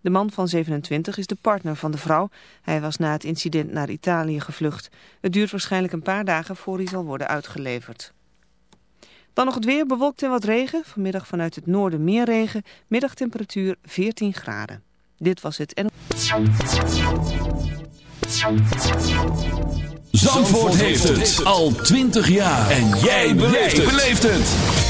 De man van 27 is de partner van de vrouw. Hij was na het incident naar Italië gevlucht. Het duurt waarschijnlijk een paar dagen voor hij zal worden uitgeleverd. Dan nog het weer, bewolkt en wat regen. Vanmiddag vanuit het noorden meer regen. Middagtemperatuur 14 graden. Dit was het. En... Zandvoort heeft het al 20 jaar. En jij beleeft het.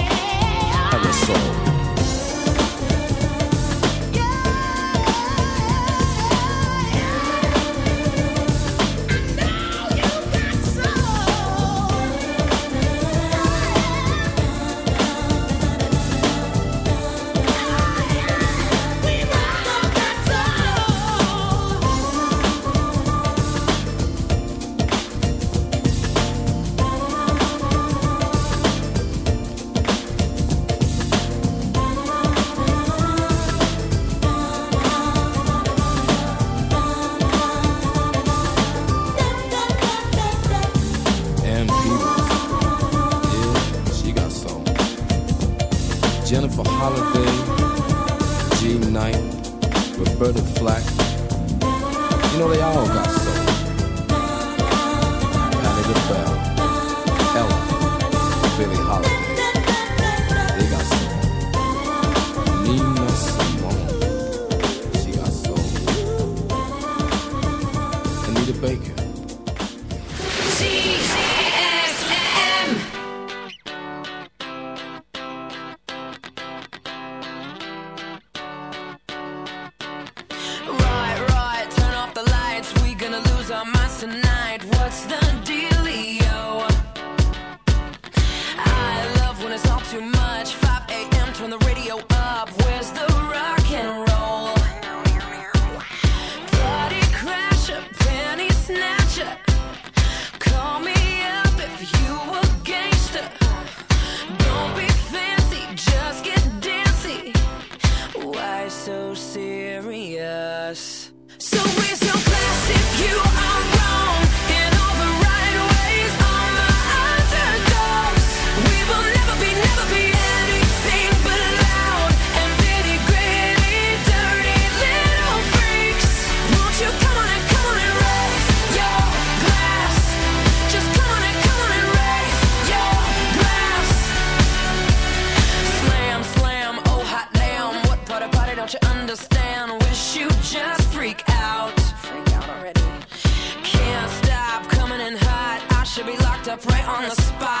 Olha só. on the spot.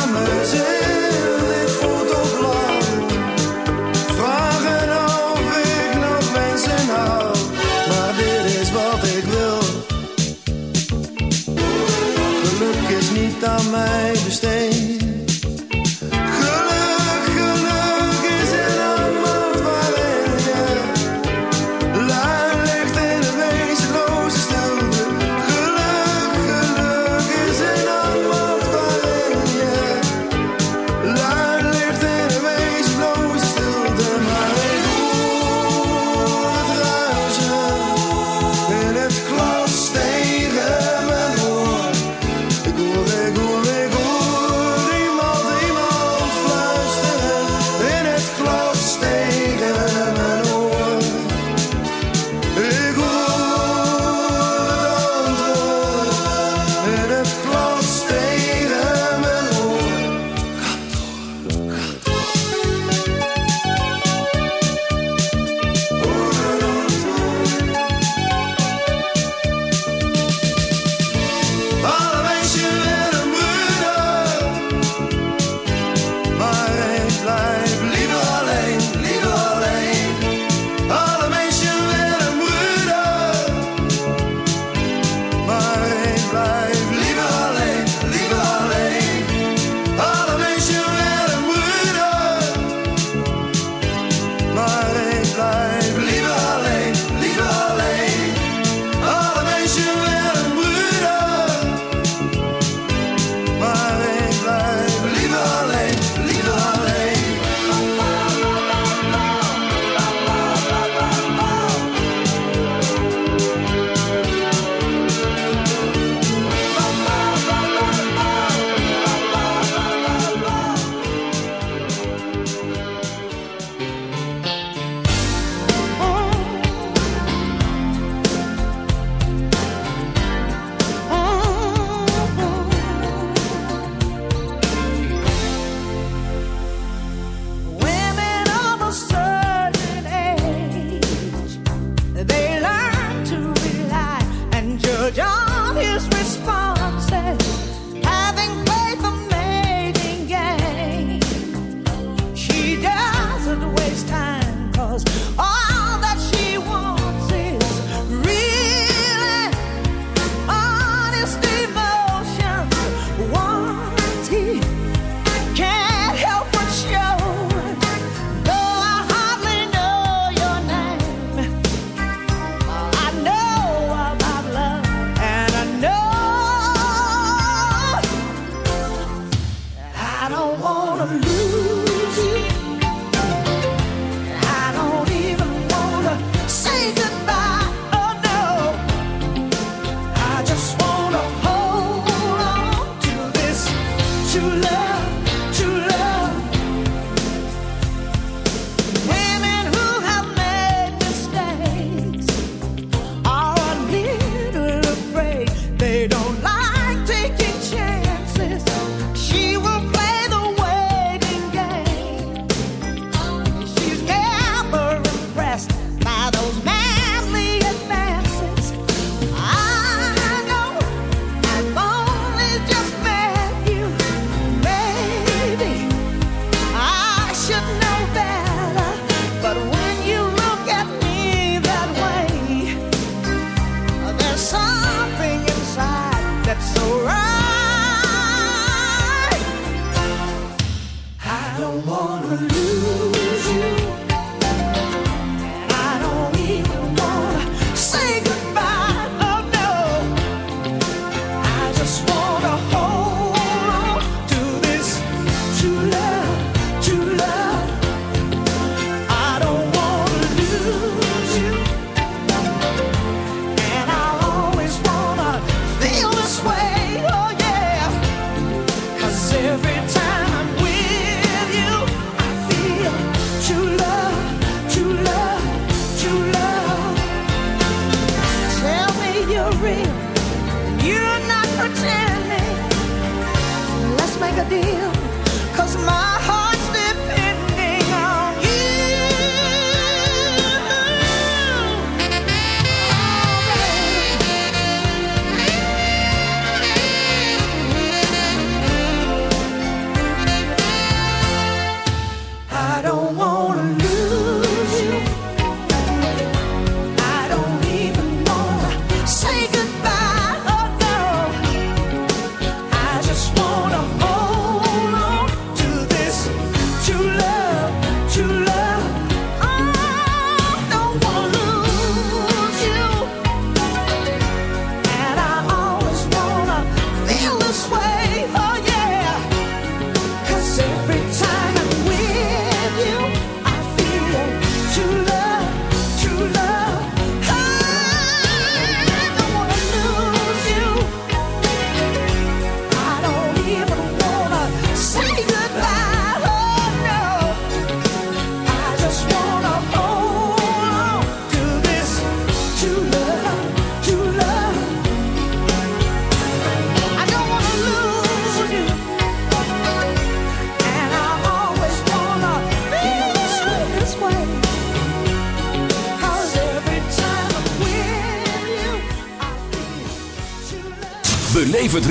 summer's end.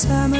summer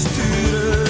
sturen.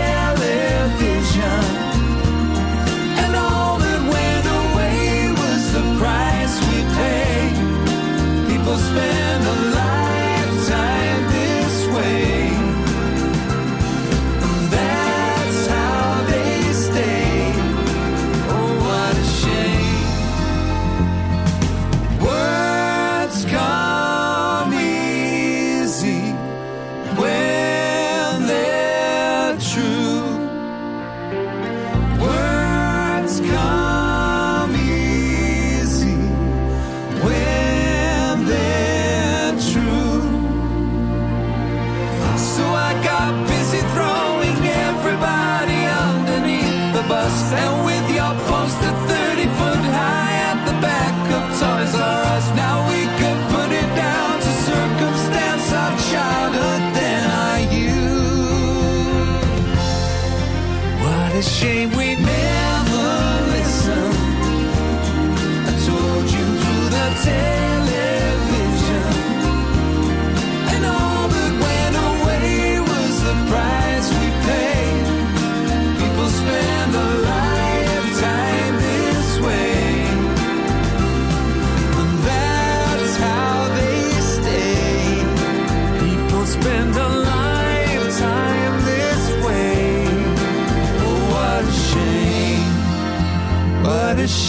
shame.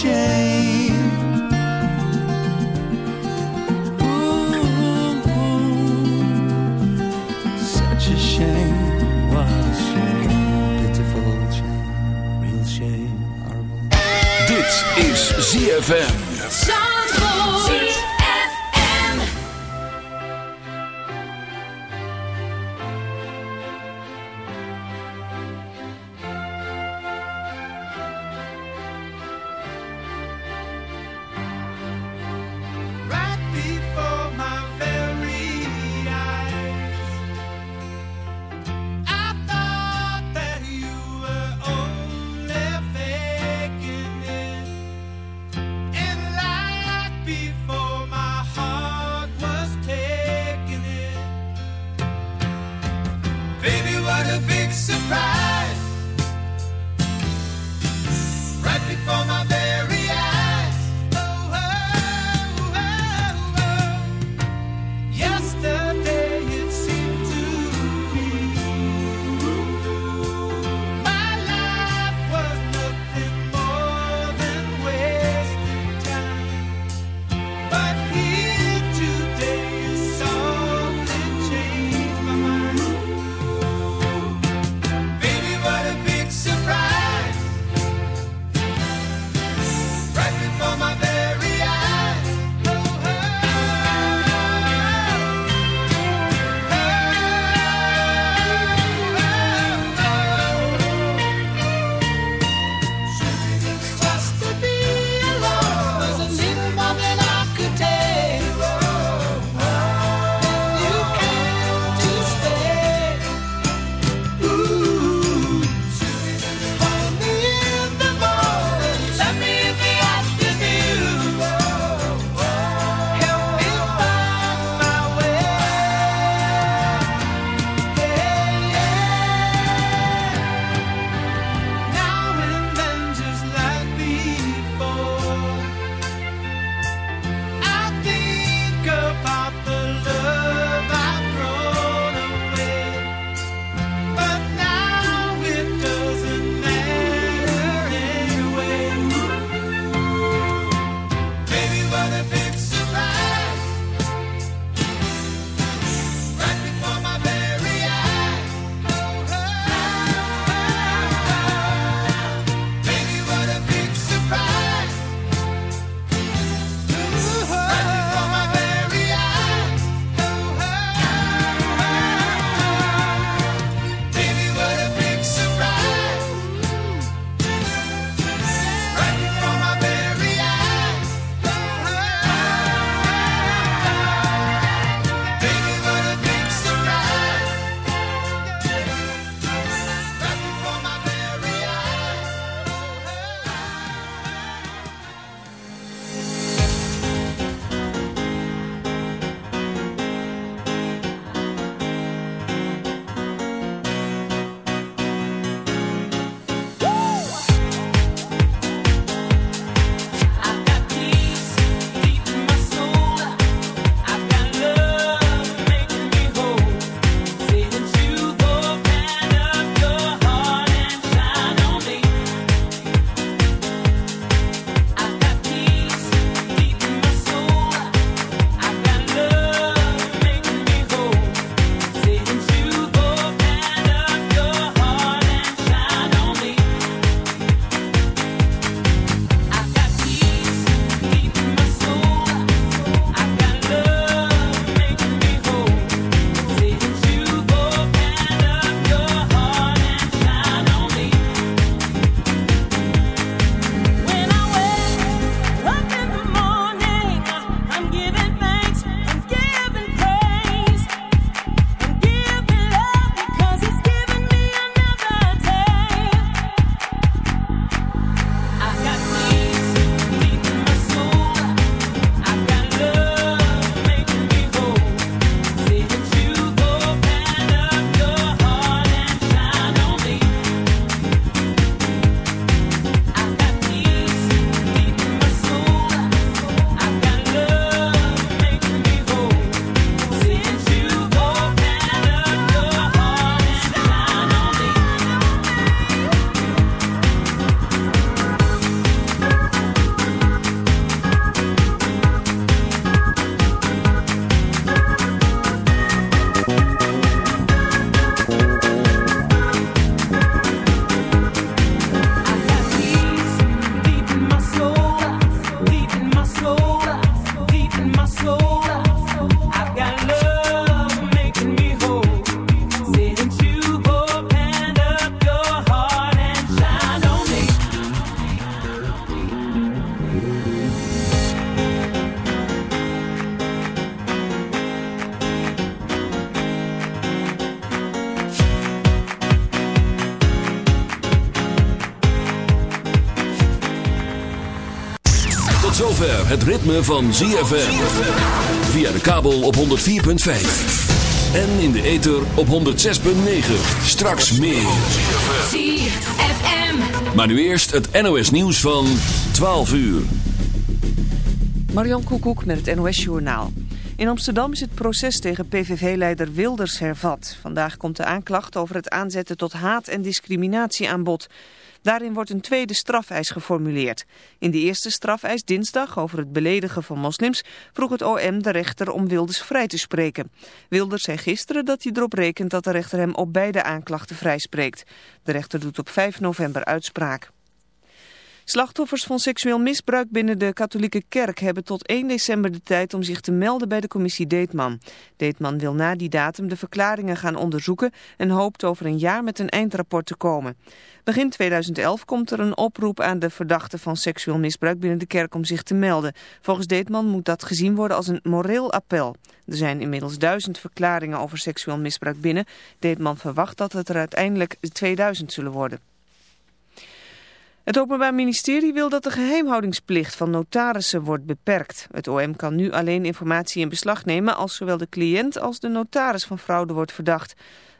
shame. Ooh, ooh, such a shame. What a shame. Pitiful shame. Real shame. Dit is ZFM. Zover het ritme van ZFM. Via de kabel op 104.5. En in de ether op 106.9. Straks meer. ZFM. Maar nu eerst het NOS nieuws van 12 uur. Marion Koekoek met het NOS Journaal. In Amsterdam is het proces tegen PVV-leider Wilders hervat. Vandaag komt de aanklacht over het aanzetten tot haat en discriminatie aan bod. Daarin wordt een tweede strafeis geformuleerd. In de eerste strafeis dinsdag over het beledigen van moslims vroeg het OM de rechter om Wilders vrij te spreken. Wilders zei gisteren dat hij erop rekent dat de rechter hem op beide aanklachten vrijspreekt. De rechter doet op 5 november uitspraak. Slachtoffers van seksueel misbruik binnen de katholieke kerk hebben tot 1 december de tijd om zich te melden bij de commissie Deetman. Deetman wil na die datum de verklaringen gaan onderzoeken en hoopt over een jaar met een eindrapport te komen. Begin 2011 komt er een oproep aan de verdachten van seksueel misbruik binnen de kerk om zich te melden. Volgens Deetman moet dat gezien worden als een moreel appel. Er zijn inmiddels duizend verklaringen over seksueel misbruik binnen. Deetman verwacht dat het er uiteindelijk 2000 zullen worden. Het Openbaar Ministerie wil dat de geheimhoudingsplicht van notarissen wordt beperkt. Het OM kan nu alleen informatie in beslag nemen als zowel de cliënt als de notaris van fraude wordt verdacht.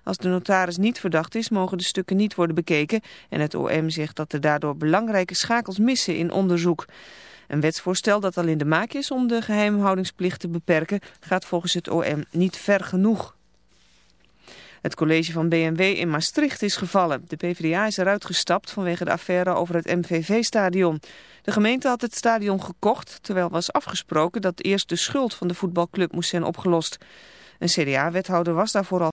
Als de notaris niet verdacht is, mogen de stukken niet worden bekeken en het OM zegt dat er daardoor belangrijke schakels missen in onderzoek. Een wetsvoorstel dat al in de maak is om de geheimhoudingsplicht te beperken gaat volgens het OM niet ver genoeg. Het college van BMW in Maastricht is gevallen. De PvdA is eruit gestapt vanwege de affaire over het MVV-stadion. De gemeente had het stadion gekocht, terwijl was afgesproken dat eerst de schuld van de voetbalclub moest zijn opgelost. Een CDA-wethouder was daarvoor al